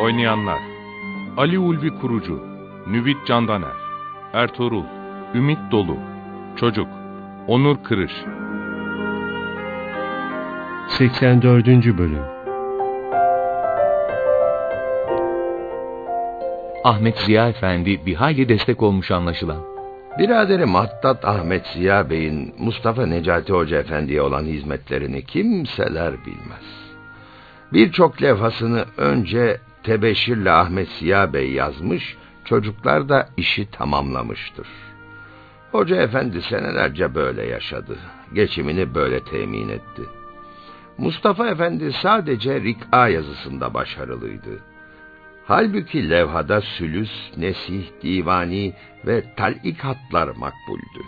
Oynayanlar Ali Ulvi Kurucu Nüvit Candaner Ertuğrul Ümit Dolu Çocuk Onur Kırış 84. Bölüm Ahmet Ziya Efendi bir hayli destek olmuş anlaşılan. Biraderi Mattat Ahmet Ziya Bey'in Mustafa Necati Hoca Efendi'ye olan hizmetlerini kimseler bilmez. Birçok levhasını önce tebeşirle Ahmet Ziya Bey yazmış, çocuklar da işi tamamlamıştır. Hoca Efendi senelerce böyle yaşadı, geçimini böyle temin etti. Mustafa Efendi sadece rik'a yazısında başarılıydı. Halbuki levhada sülüs, nesih, divani ve tal'ik hatlar makbuldü.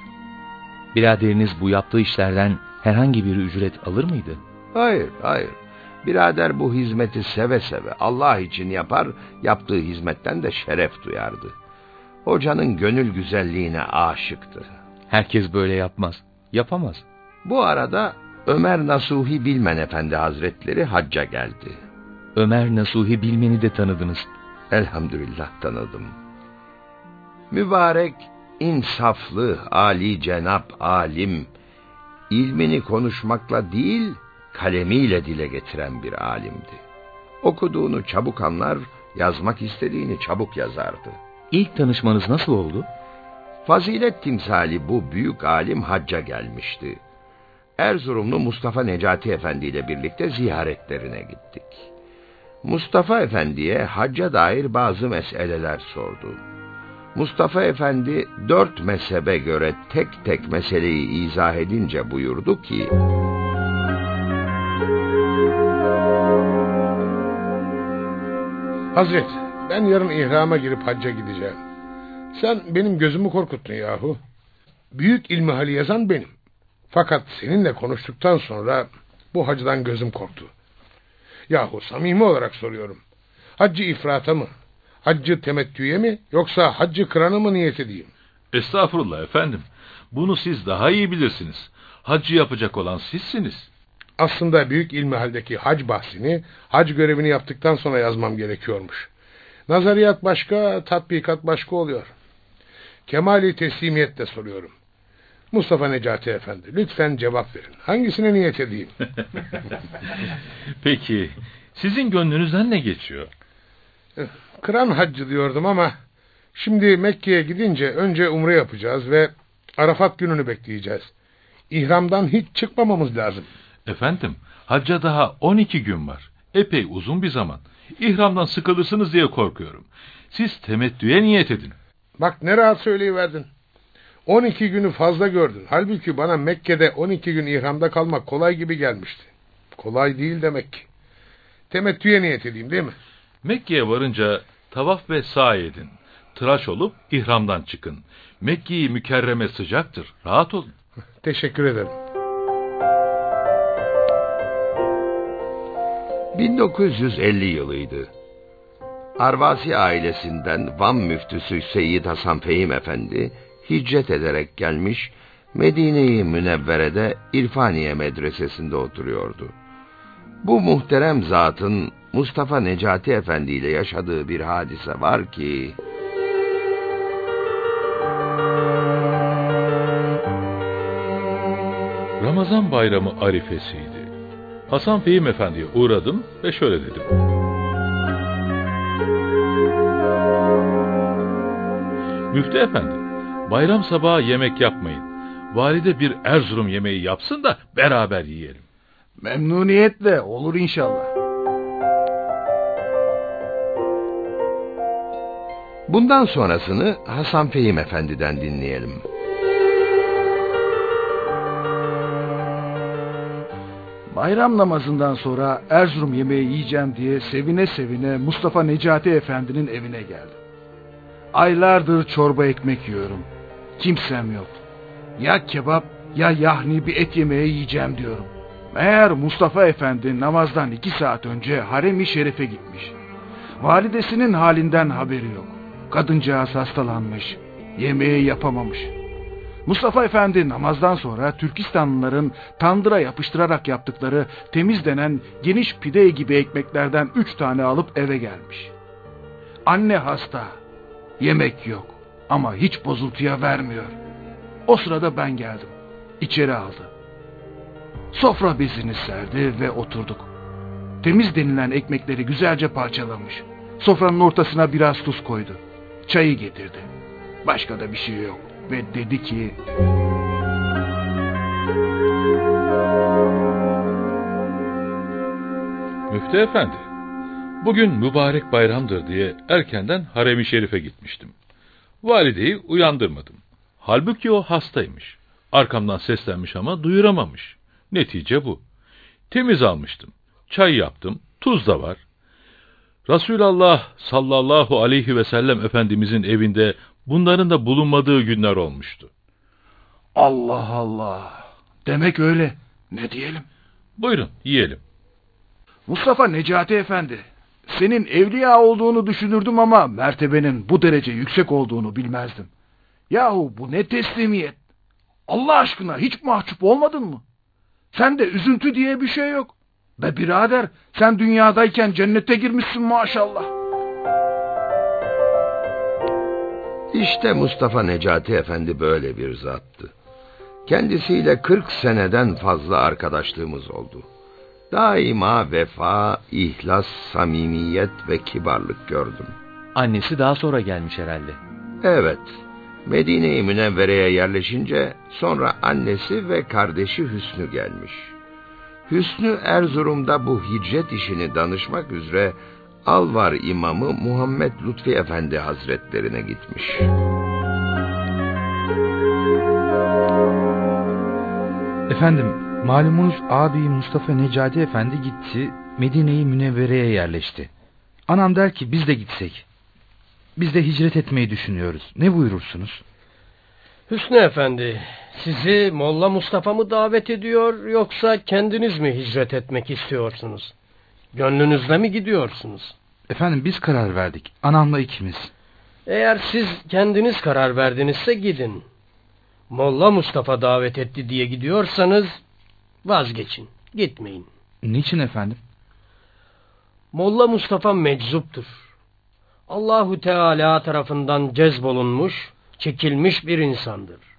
Biraderiniz bu yaptığı işlerden herhangi bir ücret alır mıydı? Hayır, hayır. Birader bu hizmeti seve seve Allah için yapar, yaptığı hizmetten de şeref duyardı. Hocanın gönül güzelliğine aşıktı. Herkes böyle yapmaz, yapamaz. Bu arada Ömer Nasuhi Bilmen Efendi Hazretleri hacca geldi. Ömer Nasuhi Bilmen'i de tanıdınız. Elhamdülillah tanıdım. Mübarek, insaflı, ali cenap alim, ilmini konuşmakla değil, kalemiyle dile getiren bir alimdi. Okuduğunu çabuk anlar, yazmak istediğini çabuk yazardı. İlk tanışmanız nasıl oldu? Fazilet timsali bu büyük alim hacca gelmişti. Erzurumlu Mustafa Necati Efendi ile birlikte ziyaretlerine gittik. Mustafa Efendi'ye hacca dair bazı meseleler sordu. Mustafa Efendi dört mezhebe göre tek tek meseleyi izah edince buyurdu ki... Hazret, ben yarın ihrama girip hacca gideceğim. Sen benim gözümü korkuttun yahu. Büyük ilmihali yazan benim. Fakat seninle konuştuktan sonra bu hacıdan gözüm korktu. Yahu samimi olarak soruyorum. Haccı ifrata mı? Haccı temettüye mi? Yoksa haccı kıranı mı niyet edeyim? Estağfurullah efendim. Bunu siz daha iyi bilirsiniz. Haccı yapacak olan sizsiniz. Aslında büyük ilmihaldeki hac bahsini, hac görevini yaptıktan sonra yazmam gerekiyormuş. Nazariyat başka, tatbikat başka oluyor. Kemali teslimiyetle soruyorum. Mustafa Necati Efendi, lütfen cevap verin. Hangisine niyet edeyim? Peki, sizin gönlünüzden ne geçiyor? Kıran haccı diyordum ama şimdi Mekke'ye gidince önce umre yapacağız ve Arafat gününü bekleyeceğiz. İhramdan hiç çıkmamamız lazım. Efendim, hacca daha 12 gün var. Epey uzun bir zaman. İhramdan sıkılırsınız diye korkuyorum. Siz temettüye niyet edin. Bak ne rahat söyleyiverdin. 12 günü fazla gördün. Halbuki bana Mekke'de 12 gün ihramda kalmak kolay gibi gelmişti. Kolay değil demek ki. Temettüye niyet edeyim değil mi? Mekke'ye varınca tavaf ve sa'i edin. Tıraş olup ihramdan çıkın. Mekke'yi mükerreme sıcaktır. Rahat olun. Teşekkür ederim. 1950 yılıydı. Arvasi ailesinden Van müftüsü Seyyid Hasan Fehim Efendi hicret ederek gelmiş, Medine-i Münevvere'de İrfaniye medresesinde oturuyordu. Bu muhterem zatın Mustafa Necati Efendi ile yaşadığı bir hadise var ki... Ramazan bayramı arifesiydi. Hasan Fehim Efendi'ye uğradım ve şöyle dedim. Müftü Efendi, bayram sabahı yemek yapmayın. Valide bir Erzurum yemeği yapsın da beraber yiyelim. Memnuniyetle olur inşallah. Bundan sonrasını Hasan Fehim Efendi'den dinleyelim. Bayram namazından sonra Erzurum yemeği yiyeceğim diye sevine sevine Mustafa Necati Efendi'nin evine geldim. Aylardır çorba ekmek yiyorum. Kimsem yok. Ya kebap ya yahni bir et yemeği yiyeceğim diyorum. Meğer Mustafa Efendi namazdan iki saat önce harem-i şerife gitmiş. Validesinin halinden haberi yok. Kadıncağız hastalanmış. Yemeği yapamamış. Mustafa Efendi namazdan sonra Türkistanlıların tandıra yapıştırarak yaptıkları temiz denen geniş pide gibi ekmeklerden üç tane alıp eve gelmiş. Anne hasta. Yemek yok ama hiç bozultuya vermiyor. O sırada ben geldim. İçeri aldı. Sofra bezini serdi ve oturduk. Temiz denilen ekmekleri güzelce parçalamış. Sofranın ortasına biraz tuz koydu. Çayı getirdi. Başka da bir şey yok. Ve dedi ki... Müftü efendi, bugün mübarek bayramdır diye erkenden harem-i şerife gitmiştim. Valideyi uyandırmadım. Halbuki o hastaymış. Arkamdan seslenmiş ama duyuramamış. Netice bu. Temiz almıştım. Çay yaptım, tuz da var. Resulullah sallallahu aleyhi ve sellem Efendimizin evinde bunların da bulunmadığı günler olmuştu. Allah Allah. Demek öyle. Ne diyelim? Buyurun, yiyelim. Mustafa Necati Efendi. Senin evliya olduğunu düşünürdüm ama mertebenin bu derece yüksek olduğunu bilmezdim. Yahu bu ne teslimiyet? Allah aşkına hiç mahcup olmadın mı? Sen de üzüntü diye bir şey yok. Be birader sen dünyadayken cennete girmişsin maşallah. İşte Mustafa Necati Efendi böyle bir zattı. Kendisiyle 40 seneden fazla arkadaşlığımız oldu. Daima vefa, ihlas, samimiyet ve kibarlık gördüm. Annesi daha sonra gelmiş herhalde. Evet, Medine-i Münevvere'ye yerleşince sonra annesi ve kardeşi Hüsnü gelmiş. Hüsnü Erzurum'da bu hicret işini danışmak üzere Alvar imamı Muhammed Lütfi Efendi Hazretlerine gitmiş. Efendim, malumunuz abi Mustafa Necati Efendi gitti, Medine-i Münevvere'ye yerleşti. Anam der ki biz de gitsek. Biz de hicret etmeyi düşünüyoruz. Ne buyurursunuz? Hüsnü Efendi, sizi Molla Mustafa mı davet ediyor yoksa kendiniz mi hicret etmek istiyorsunuz? Gönlünüzle mi gidiyorsunuz? Efendim biz karar verdik. Anamla ikimiz. Eğer siz kendiniz karar verdinizse gidin. Molla Mustafa davet etti diye gidiyorsanız vazgeçin. Gitmeyin. Niçin efendim? Molla Mustafa meczuptur. Allahu Teala tarafından cezbolunmuş, çekilmiş bir insandır.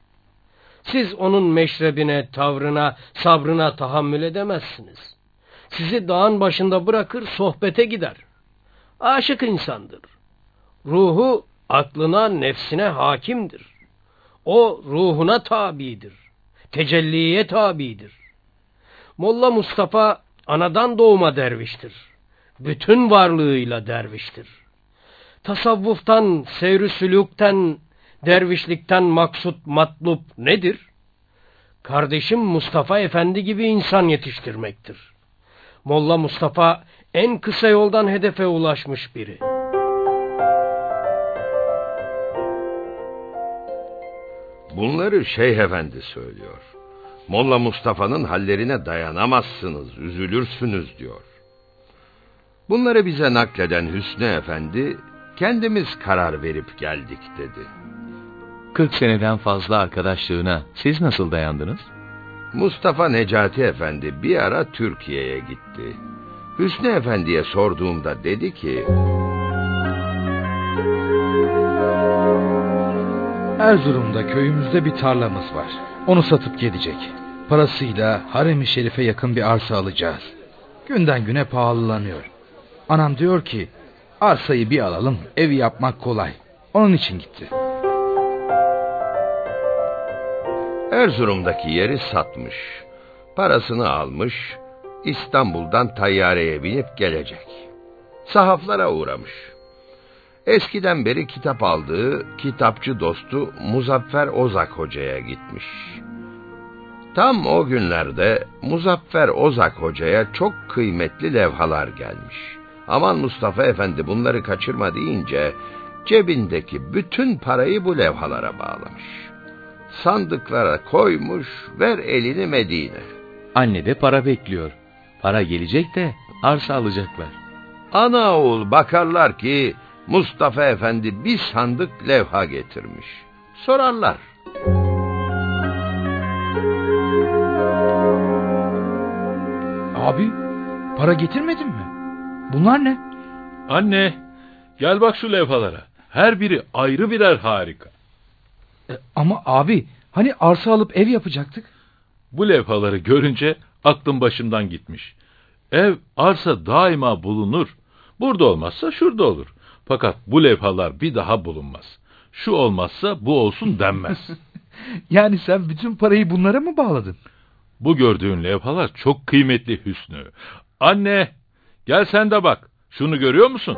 Siz onun meşrebine, tavrına, sabrına tahammül edemezsiniz. Sizi dağın başında bırakır, sohbete gider. Aşık insandır. Ruhu aklına, nefsine hakimdir. O ruhuna tabidir. Tecelliye tabidir. Molla Mustafa anadan doğma derviştir. Bütün varlığıyla derviştir. Tasavvuftan, seyr sülükten, dervişlikten maksut matlup nedir? Kardeşim Mustafa Efendi gibi insan yetiştirmektir. Molla Mustafa en kısa yoldan hedefe ulaşmış biri. Bunları Şeyh Efendi söylüyor. Molla Mustafa'nın hallerine dayanamazsınız, üzülürsünüz diyor. Bunları bize nakleden Hüsnü Efendi, kendimiz karar verip geldik dedi. 40 seneden fazla arkadaşlığına siz nasıl dayandınız? Mustafa Necati Efendi bir ara Türkiye'ye gitti. Hüsnü Efendi'ye sorduğumda dedi ki... Erzurum'da köyümüzde bir tarlamız var. Onu satıp gidecek. Parasıyla harem-i şerife yakın bir arsa alacağız. Günden güne pahalılanıyor. Anam diyor ki arsayı bir alalım evi yapmak kolay. Onun için gitti. Erzurum'daki yeri satmış. Parasını almış, İstanbul'dan tayyareye binip gelecek. Sahaflara uğramış. Eskiden beri kitap aldığı kitapçı dostu Muzaffer Ozak Hoca'ya gitmiş. Tam o günlerde Muzaffer Ozak Hoca'ya çok kıymetli levhalar gelmiş. Aman Mustafa Efendi bunları kaçırma deyince cebindeki bütün parayı bu levhalara bağlamış. Sandıklara koymuş, ver elini Medine. Anne de para bekliyor. Para gelecek de arsa alacaklar. Ana oğul bakarlar ki Mustafa Efendi bir sandık levha getirmiş. Sorarlar. Abi para getirmedin mi? Bunlar ne? Anne, gel bak şu levhalara. Her biri ayrı birer harika. E, ama abi hani arsa alıp ev yapacaktık? Bu levhaları görünce aklım başımdan gitmiş. Ev, arsa daima bulunur. Burada olmazsa şurada olur. Fakat bu levhalar bir daha bulunmaz. Şu olmazsa bu olsun denmez. Yani sen bütün parayı bunlara mı bağladın? bu gördüğün levhalar çok kıymetli Hüsnü. Anne, gel sen de bak. Şunu görüyor musun?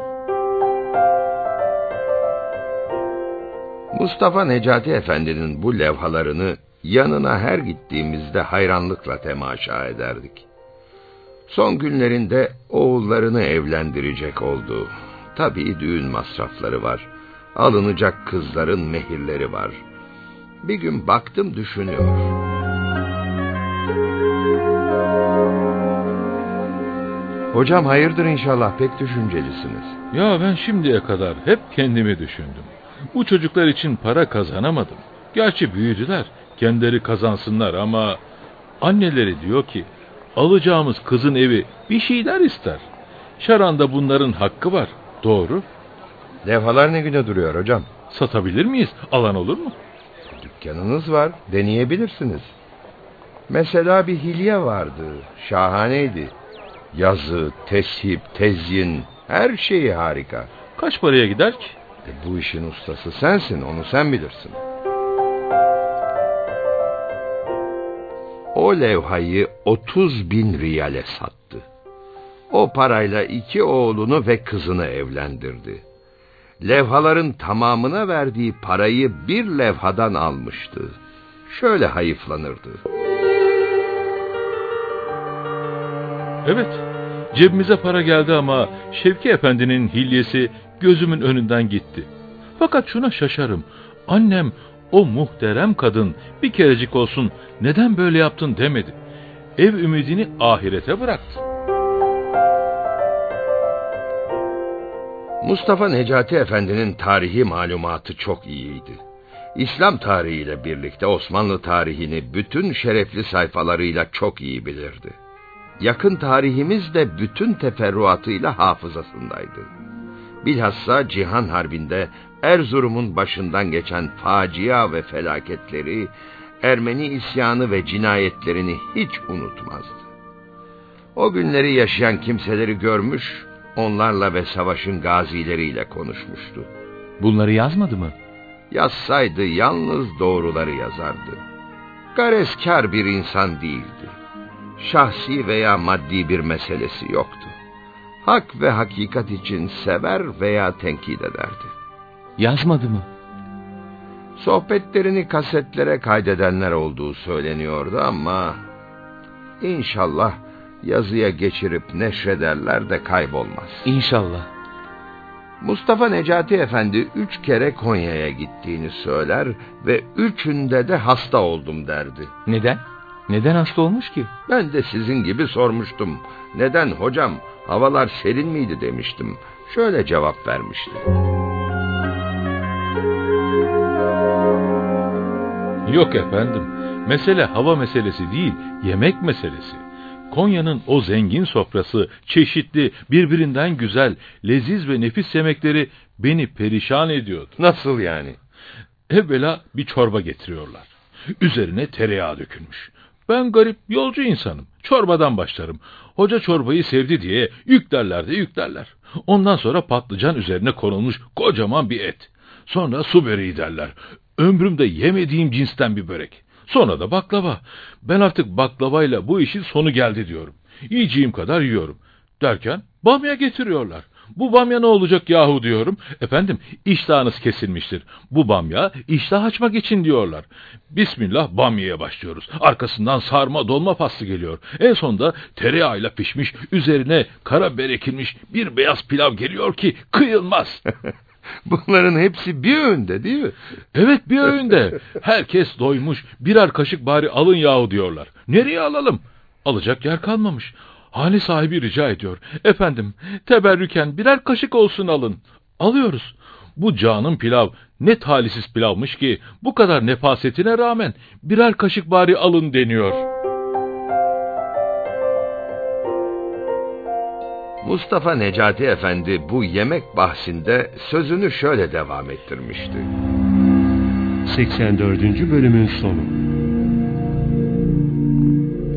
Mustafa Necati Efendi'nin bu levhalarını yanına her gittiğimizde hayranlıkla temaşa ederdik. Son günlerinde oğullarını evlendirecek oldu. Tabii düğün masrafları var. Alınacak kızların mehirleri var. Bir gün baktım düşünüyor. Hocam hayırdır inşallah pek düşüncelisiniz. Ya ben şimdiye kadar hep kendimi düşündüm. Bu çocuklar için para kazanamadım. Gerçi büyüdüler, kendileri kazansınlar ama anneleri diyor ki alacağımız kızın evi bir şeyler ister. Şaran'da bunların hakkı var. Doğru. Levhalar ne güne duruyor hocam? Satabilir miyiz? Alan olur mu? Dükkanınız var, deneyebilirsiniz. Mesela bir hilye vardı, şahaneydi. Yazı, teship, tezyin, her şeyi harika. Kaç paraya gider ki? E, bu işin ustası sensin, onu sen bilirsin. O levhayı 30 bin riyale sattı. O parayla iki oğlunu ve kızını evlendirdi. Levhaların tamamına verdiği parayı bir levhadan almıştı. Şöyle hayıflanırdı. Evet, cebimize para geldi ama Şevki Efendi'nin hilyesi gözümün önünden gitti. Fakat şuna şaşarım. Annem o muhterem kadın bir kerecik olsun neden böyle yaptın demedi. Ev ümidini ahirete bıraktı. Mustafa Necati Efendi'nin tarihi malumatı çok iyiydi. İslam tarihiyle birlikte Osmanlı tarihini bütün şerefli sayfalarıyla çok iyi bilirdi. Yakın tarihimiz de bütün teferruatıyla hafızasındaydı. Bilhassa Cihan Harbi'nde Erzurum'un başından geçen facia ve felaketleri, Ermeni isyanı ve cinayetlerini hiç unutmazdı. O günleri yaşayan kimseleri görmüş, onlarla ve savaşın gazileriyle konuşmuştu. Bunları yazmadı mı? Yazsaydı yalnız doğruları yazardı. Gareskar bir insan değildi. Şahsi veya maddi bir meselesi yoktu. Hak ve hakikat için sever veya tenkit ederdi. Yazmadı mı? Sohbetlerini kasetlere kaydedenler olduğu söyleniyordu ama... ...inşallah yazıya geçirip neşrederler de kaybolmaz. İnşallah. Mustafa Necati Efendi üç kere Konya'ya gittiğini söyler ve üçünde de hasta oldum derdi. Neden? Neden hasta olmuş ki? Ben de sizin gibi sormuştum. Neden hocam? Havalar serin miydi demiştim. Şöyle cevap vermişti. Yok efendim. Mesele hava meselesi değil, yemek meselesi. Konya'nın o zengin sofrası, çeşitli, birbirinden güzel, leziz ve nefis yemekleri beni perişan ediyordu. Nasıl yani? Evvela bir çorba getiriyorlar. Üzerine tereyağı dökülmüş. Ben garip yolcu insanım. Çorbadan başlarım. Hoca çorbayı sevdi diye yüklerler de yüklerler. Ondan sonra patlıcan üzerine konulmuş kocaman bir et. Sonra su böreği derler. Ömrümde yemediğim cinsten bir börek. Sonra da baklava. Ben artık baklavayla bu işin sonu geldi diyorum. Yiyeceğim kadar yiyorum. Derken bamya getiriyorlar. Bu bamya ne olacak yahu diyorum. Efendim iştahınız kesilmiştir. Bu bamya iştah açmak için diyorlar. Bismillah bamyaya başlıyoruz. Arkasından sarma dolma pastı geliyor. En sonunda tereyağıyla pişmiş üzerine karabiber ekilmiş bir beyaz pilav geliyor ki kıyılmaz. Bunların hepsi bir öğünde değil mi? Evet bir öğünde. Herkes doymuş. Birer kaşık bari alın yahu diyorlar. Nereye alalım? Alacak yer kalmamış. Hane sahibi rica ediyor. Efendim teberrüken birer kaşık olsun alın. Alıyoruz. Bu canım pilav ne talihsiz pilavmış ki bu kadar nefasetine rağmen birer kaşık bari alın deniyor. Mustafa Necati Efendi bu yemek bahsinde sözünü şöyle devam ettirmişti. 84. bölümün sonu.